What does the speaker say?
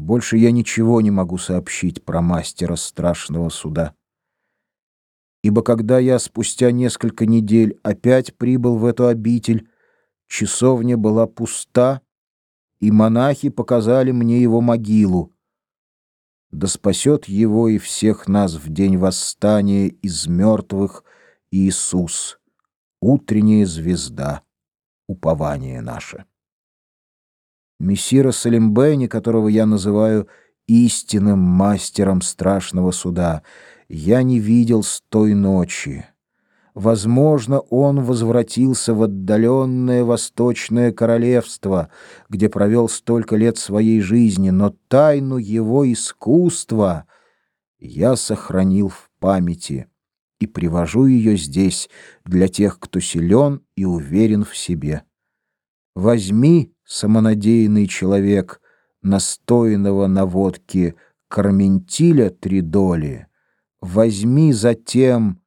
Больше я ничего не могу сообщить про мастера страшного суда. Ибо когда я спустя несколько недель опять прибыл в эту обитель, часовня была пуста, и монахи показали мне его могилу. Да спасет его и всех нас в день восстания из мертвых Иисус, утренняя звезда, упование наше. Мессира Салимбени, которого я называю истинным мастером страшного суда, я не видел с той ночи. Возможно, он возвратился в отдаленное восточное королевство, где провел столько лет своей жизни, но тайну его искусства я сохранил в памяти и привожу ее здесь для тех, кто силен и уверен в себе. Возьми, самонадеянный человек, настоянного на водке карментиля три доли, возьми затем